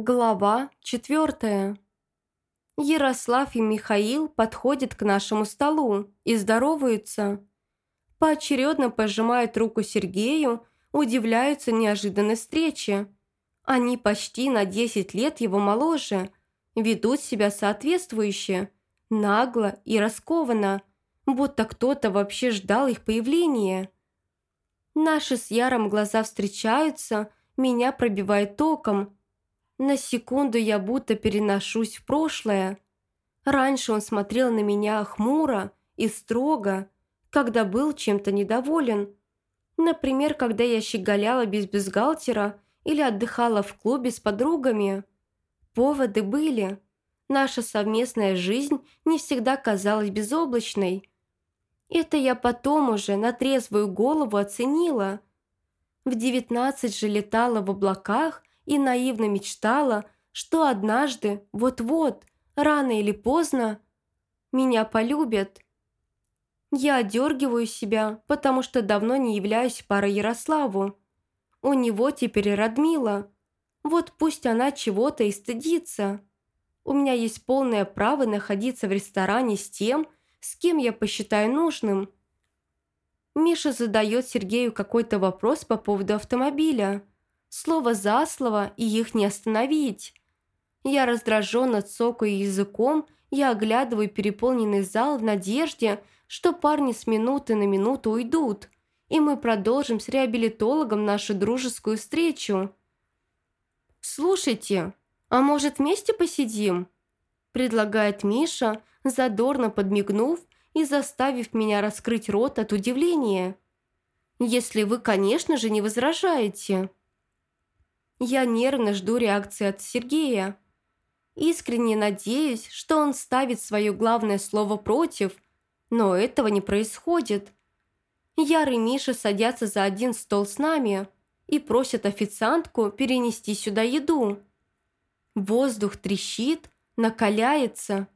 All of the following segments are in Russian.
Глава четвертая. Ярослав и Михаил подходят к нашему столу и здороваются. Поочередно пожимают руку Сергею, удивляются неожиданной встрече. Они почти на 10 лет его моложе, ведут себя соответствующе, нагло и раскованно, будто кто-то вообще ждал их появления. Наши с Яром глаза встречаются, меня пробивает током – на секунду я будто переношусь в прошлое. Раньше он смотрел на меня хмуро и строго, когда был чем-то недоволен. Например, когда я щеголяла без бюстгальтера или отдыхала в клубе с подругами. Поводы были. Наша совместная жизнь не всегда казалась безоблачной. Это я потом уже на трезвую голову оценила. В девятнадцать же летала в облаках и наивно мечтала, что однажды, вот-вот, рано или поздно, меня полюбят. Я одергиваю себя, потому что давно не являюсь парой Ярославу. У него теперь Радмила. Вот пусть она чего-то и стыдится. У меня есть полное право находиться в ресторане с тем, с кем я посчитаю нужным. Миша задает Сергею какой-то вопрос по поводу автомобиля – Слово за слово, и их не остановить. Я раздраженно цокаю языком, я оглядываю переполненный зал в надежде, что парни с минуты на минуту уйдут, и мы продолжим с реабилитологом нашу дружескую встречу. «Слушайте, а может вместе посидим?» предлагает Миша, задорно подмигнув и заставив меня раскрыть рот от удивления. «Если вы, конечно же, не возражаете». Я нервно жду реакции от Сергея. Искренне надеюсь, что он ставит свое главное слово против, но этого не происходит. Яр и Миша садятся за один стол с нами и просят официантку перенести сюда еду. Воздух трещит, накаляется.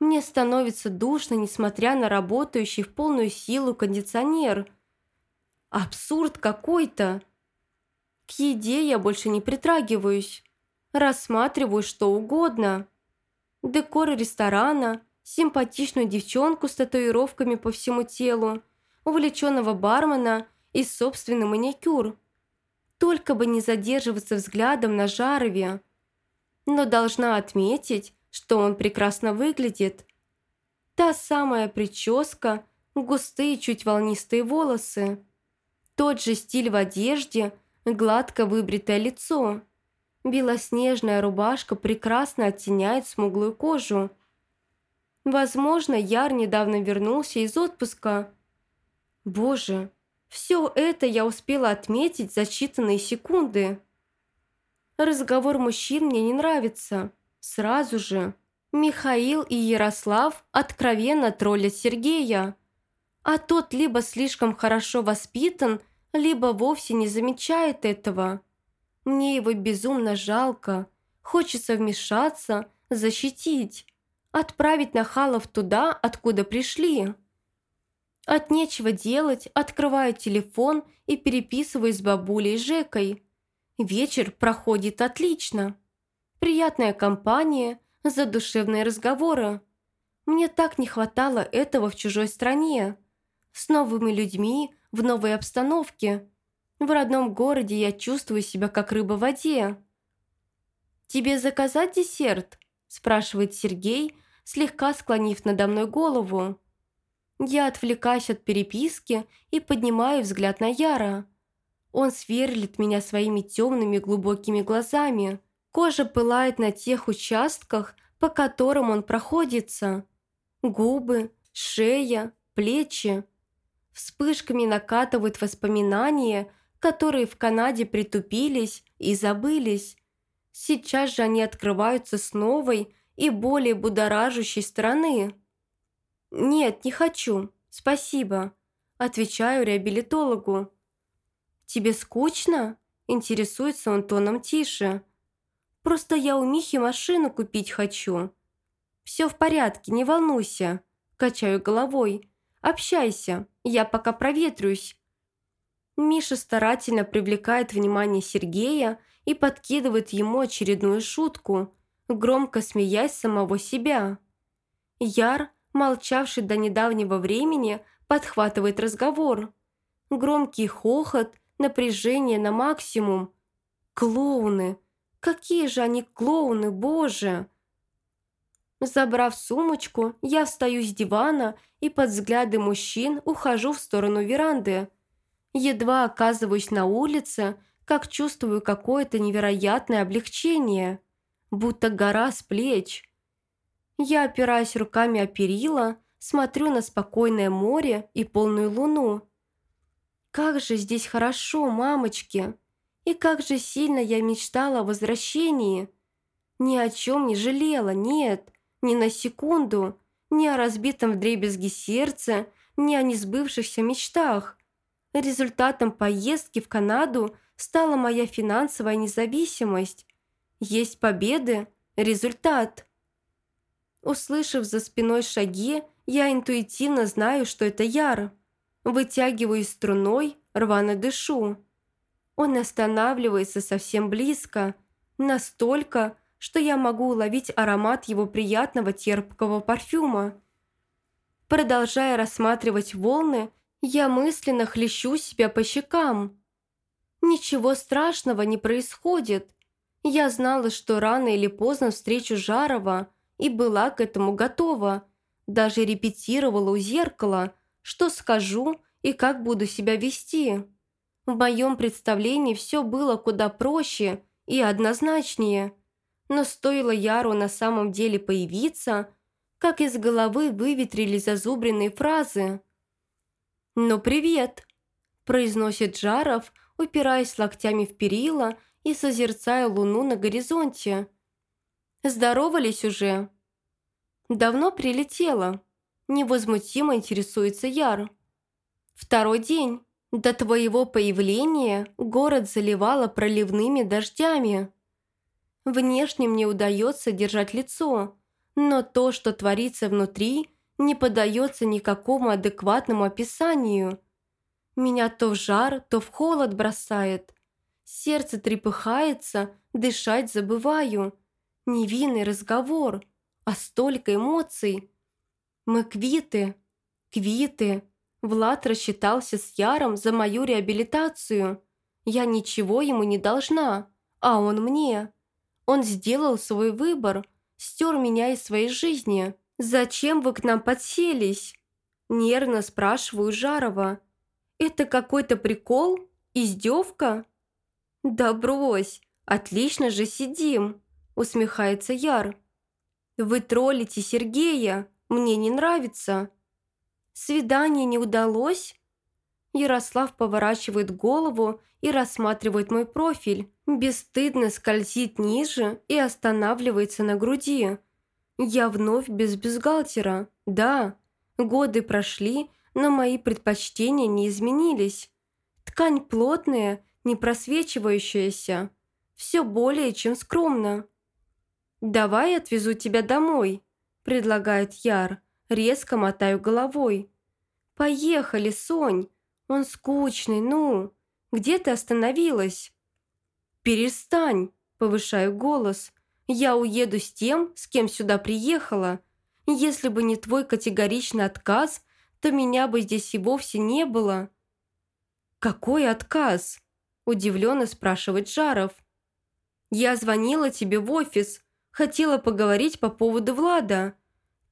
Мне становится душно, несмотря на работающий в полную силу кондиционер. Абсурд какой-то. К еде я больше не притрагиваюсь. Рассматриваю что угодно. Декор ресторана, симпатичную девчонку с татуировками по всему телу, увлеченного бармена и собственный маникюр. Только бы не задерживаться взглядом на Жарове. Но должна отметить, что он прекрасно выглядит. Та самая прическа, густые чуть волнистые волосы. Тот же стиль в одежде – гладко выбритое лицо. Белоснежная рубашка прекрасно оттеняет смуглую кожу. Возможно, Яр недавно вернулся из отпуска. Боже, все это я успела отметить за считанные секунды. Разговор мужчин мне не нравится. Сразу же. Михаил и Ярослав откровенно троллят Сергея. А тот либо слишком хорошо воспитан, либо вовсе не замечает этого. Мне его безумно жалко. Хочется вмешаться, защитить, отправить нахалов туда, откуда пришли. От нечего делать открываю телефон и переписываю с бабулей Жекой. Вечер проходит отлично. Приятная компания, задушевные разговоры. Мне так не хватало этого в чужой стране. С новыми людьми, в новой обстановке. В родном городе я чувствую себя как рыба в воде. «Тебе заказать десерт?» – спрашивает Сергей, слегка склонив надо мной голову. Я отвлекаюсь от переписки и поднимаю взгляд на Яра. Он сверлит меня своими темными глубокими глазами. Кожа пылает на тех участках, по которым он проходится. Губы, шея, плечи. Вспышками накатывают воспоминания, которые в Канаде притупились и забылись. Сейчас же они открываются с новой и более будоражащей стороны. «Нет, не хочу. Спасибо», – отвечаю реабилитологу. «Тебе скучно?» – интересуется он тоном тише. «Просто я у Михи машину купить хочу». «Все в порядке, не волнуйся», – качаю головой. «Общайся, я пока проветрюсь». Миша старательно привлекает внимание Сергея и подкидывает ему очередную шутку, громко смеясь самого себя. Яр, молчавший до недавнего времени, подхватывает разговор. Громкий хохот, напряжение на максимум. Клоуны! Какие же они клоуны, боже! Забрав сумочку, я встаю с дивана и под взгляды мужчин ухожу в сторону веранды. Едва оказываюсь на улице, как чувствую какое-то невероятное облегчение, будто гора с плеч. Я опираюсь руками о перила, смотрю на спокойное море и полную луну. Как же здесь хорошо, мамочки! И как же сильно я мечтала о возвращении! Ни о чем не жалела, нет ни на секунду, ни о разбитом вдребезги сердце, ни о несбывшихся мечтах. Результатом поездки в Канаду стала моя финансовая независимость. Есть победы, результат. Услышав за спиной шаги, я интуитивно знаю, что это Яр. Вытягиваю струной, рвано дышу. Он останавливается совсем близко, настолько, что я могу уловить аромат его приятного терпкого парфюма. Продолжая рассматривать волны, я мысленно хлещу себя по щекам. Ничего страшного не происходит. Я знала, что рано или поздно встречу Жарова и была к этому готова. Даже репетировала у зеркала, что скажу и как буду себя вести. В моем представлении все было куда проще и однозначнее – но стоило Яру на самом деле появиться, как из головы выветрили зазубренные фразы. «Ну, привет!» – произносит Жаров, упираясь локтями в перила и созерцая луну на горизонте. «Здоровались уже?» «Давно прилетела», – невозмутимо интересуется Яр. «Второй день. До твоего появления город заливало проливными дождями». Внешне мне удается держать лицо, но то, что творится внутри, не поддается никакому адекватному описанию. Меня то в жар, то в холод бросает. Сердце трепыхается, дышать забываю. Невинный разговор, а столько эмоций. Мы квиты, квиты. Влад рассчитался с Яром за мою реабилитацию. Я ничего ему не должна, а он мне. Он сделал свой выбор, стер меня из своей жизни. Зачем вы к нам подселись?» Нервно спрашиваю Жарова. «Это какой-то прикол? Издевка?» «Да брось, отлично же сидим», усмехается Яр. «Вы троллите Сергея, мне не нравится». «Свидание не удалось?» Ярослав поворачивает голову и рассматривает мой профиль, бесстыдно скользит ниже и останавливается на груди. Я вновь без бюстгальтера. Да, годы прошли, но мои предпочтения не изменились. Ткань плотная, не просвечивающаяся. Все более чем скромно. «Давай отвезу тебя домой», – предлагает Яр. Резко мотаю головой. «Поехали, Сонь. Он скучный, ну. Где ты остановилась?» «Перестань!» – повышаю голос. «Я уеду с тем, с кем сюда приехала. Если бы не твой категоричный отказ, то меня бы здесь и вовсе не было». «Какой отказ?» – удивленно спрашивает Жаров. «Я звонила тебе в офис, хотела поговорить по поводу Влада.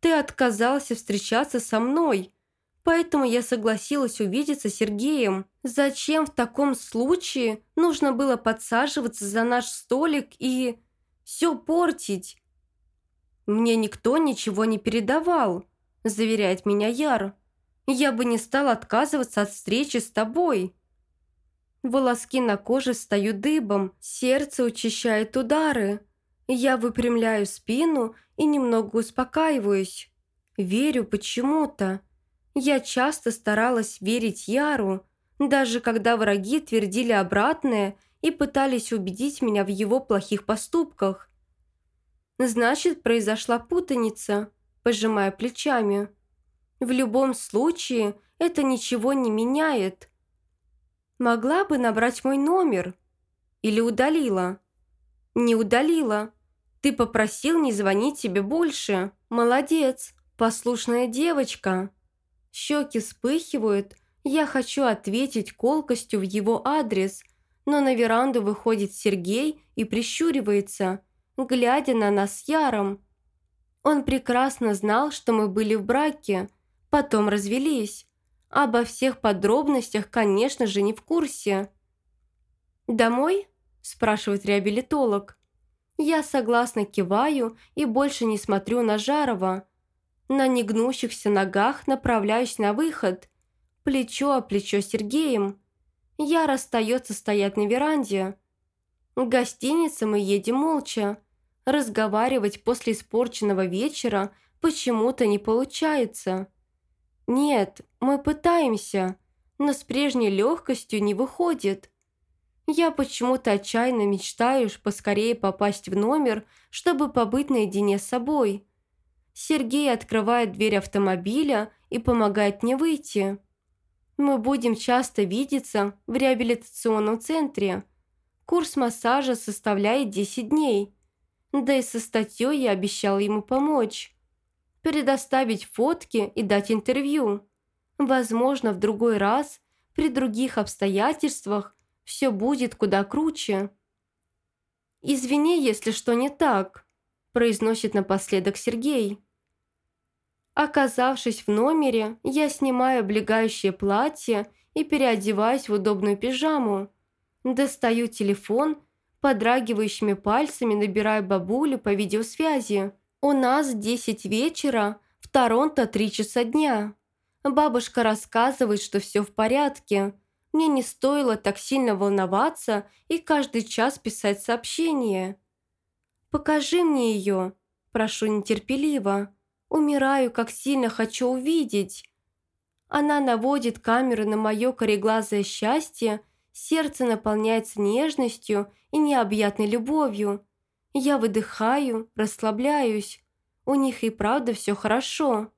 Ты отказался встречаться со мной, поэтому я согласилась увидеться с Сергеем. Зачем в таком случае нужно было подсаживаться за наш столик и все портить? Мне никто ничего не передавал, заверяет меня Яр. Я бы не стал отказываться от встречи с тобой. Волоски на коже встают дыбом, сердце учащает удары. Я выпрямляю спину и немного успокаиваюсь. Верю почему-то. Я часто старалась верить Яру, даже когда враги твердили обратное и пытались убедить меня в его плохих поступках. Значит, произошла путаница, пожимая плечами. В любом случае, это ничего не меняет. Могла бы набрать мой номер. Или удалила. Не удалила. Ты попросил не звонить тебе больше. Молодец, послушная девочка. Щеки вспыхивают. Я хочу ответить колкостью в его адрес, но на веранду выходит Сергей и прищуривается, глядя на нас Яром. Он прекрасно знал, что мы были в браке, потом развелись. Обо всех подробностях, конечно же, не в курсе. «Домой?» – спрашивает реабилитолог. Я согласно киваю и больше не смотрю на Жарова. На негнущихся ногах направляюсь на выход. Плечо о плечо Сергеем. Я расстается стоять на веранде. В гостинице мы едем молча. Разговаривать после испорченного вечера почему-то не получается. Нет, мы пытаемся, но с прежней легкостью не выходит. Я почему-то отчаянно мечтаю поскорее попасть в номер, чтобы побыть наедине с собой. Сергей открывает дверь автомобиля и помогает мне выйти. Мы будем часто видеться в реабилитационном центре. Курс массажа составляет 10 дней. Да и со статьей я обещал ему помочь предоставить фотки и дать интервью. Возможно, в другой раз, при других обстоятельствах, все будет куда круче. «Извини, если что не так», – произносит напоследок Сергей. Оказавшись в номере, я снимаю облегающее платье и переодеваюсь в удобную пижаму. Достаю телефон, подрагивающими пальцами набираю бабулю по видеосвязи. «У нас десять вечера, в Торонто три часа дня. Бабушка рассказывает, что все в порядке. Мне не стоило так сильно волноваться и каждый час писать сообщение. «Покажи мне ее», – прошу нетерпеливо. «Умираю, как сильно хочу увидеть». Она наводит камеру на мое кореглазое счастье, сердце наполняется нежностью и необъятной любовью – я выдыхаю, расслабляюсь. У них и правда все хорошо.